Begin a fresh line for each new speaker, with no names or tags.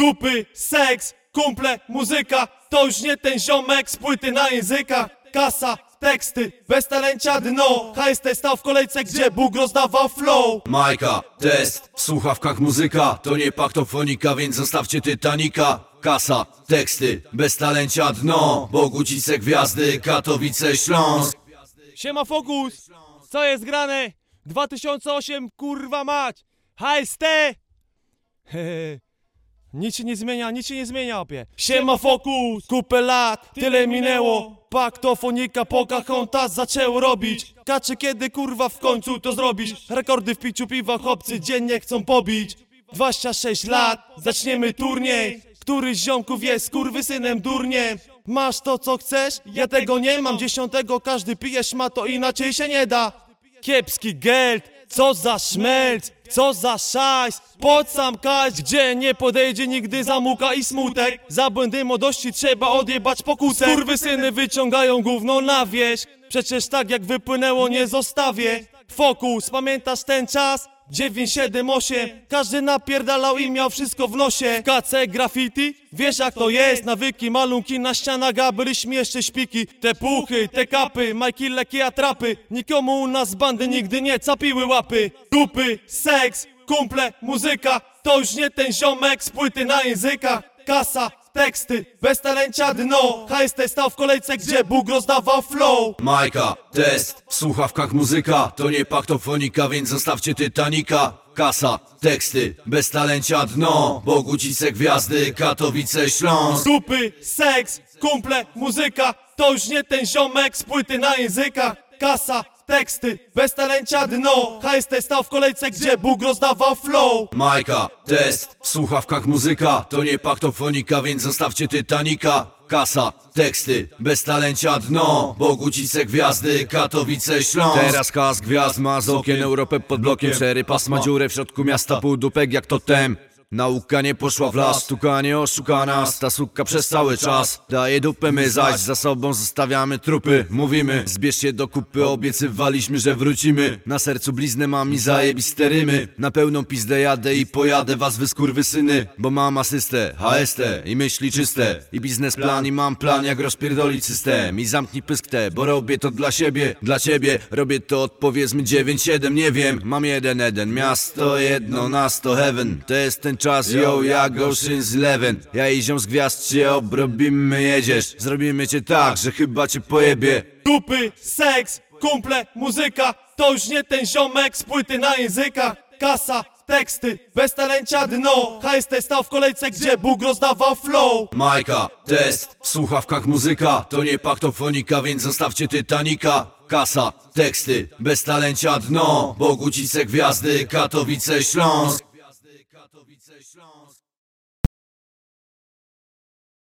Dupy, seks, kumple, muzyka. To już nie ten ziomek z płyty na języka Kasa, teksty, bez talencia dno. HST stał w kolejce, gdzie Bóg rozdawał flow.
Majka, test, w słuchawkach muzyka. To nie paktofonika, więc zostawcie Titanika Kasa, teksty, bez talencia dno. Bogucice, gwiazdy, Katowice, Śląsk.
Siema Fokus, co jest grane? 2008, kurwa mać. HST Hehe. Nic się nie zmienia, nic się nie zmienia, opie. Siema Fokus, kupę lat, tyle minęło. Paktofonika Pocahontas zaczęło robić. Kaczy kiedy kurwa w końcu to zrobisz? Rekordy w piciu piwa chłopcy dziennie chcą pobić. 26 lat, zaczniemy turniej. Któryś z ziomków jest kurwysynem durniem. Masz to co chcesz? Ja tego nie mam. Dziesiątego każdy pije ma to inaczej się nie da. Kiepski geld, co za szmelc, co za szajs! Pod sam gdzie nie podejdzie nigdy zamuka i smutek. Za błędy młodości trzeba odjebać pokusę. Syny wyciągają gówno na wieś. Przecież tak jak wypłynęło nie zostawię Fokus, pamiętasz ten czas? 978 Każdy napierdalał i miał wszystko w nosie. KC graffiti? Wiesz jak to jest? Nawyki, malunki na ścianach, a byliśmy jeszcze śpiki. Te puchy, te kapy, majki, leki, atrapy Nikomu u nas bandy nigdy nie capiły łapy. Dupy, seks, kumple, muzyka. To już nie ten ziomek z płyty na języka Kasa, teksty, bez talencia dno. HST stał w kolejce, gdzie Bóg rozdawał flow.
Majka, test, w słuchawkach muzyka To nie paktofonika, więc zostawcie Titanika Kasa, teksty, bez talencia dno. Bogucice, gwiazdy, Katowice, Śląsk.
Dupy, seks, kumple, muzyka. To już nie ten ziomek z płyty na języka Kasa, teksty, bez talencia dno. HST stał w kolejce, gdzie Bóg rozdawał flow.
Majka, test, w słuchawkach muzyka To nie paktofonika, więc zostawcie Titanika Kasa, teksty, bez talencia dno. Bogucice, gwiazdy, Katowice, Śląsk. Teraz kas gwiazd ma z okien Europę pod blokiem Cztery pasma dziurę w środku miasta Pół dupek jak totem Nauka nie poszła w las, sztuka nie oszuka nas Ta suka przez cały czas. Daje dupę, my zaś za sobą zostawiamy trupy. Mówimy, zbierz się do kupy, obiecywaliśmy, że wrócimy. Na sercu bliznę mam i zajebiste rymy. Na pełną pizdę jadę i pojadę was wy skurwysyny Bo mam asystę, HST i myśli czyste. I biznesplan i mam plan jak rozpierdolić system. I zamknij pysk te, bo robię to dla siebie, dla ciebie Robię to od powiedzmy 9-7, nie wiem. Mam jeden, jeden, miasto jedno, na sto heaven. To jest ten czas, yo, jak Ocean's Eleven Ja i ziom z gwiazd cię obrobimy, jedziesz. Zrobimy cię tak, że chyba cię pojebie.
Dupy, seks, kumple, muzyka. To już nie ten ziomek z płyty na języka Kasa, teksty, bez talencia dno. HST stał w kolejce, gdzie Bóg rozdawał flow.
Majka, test, w słuchawkach muzyka. To nie paktofonika, więc zostawcie Titanika Kasa, teksty, bez talencia dno. Bogucice, gwiazdy, Katowice, Śląsk se lance.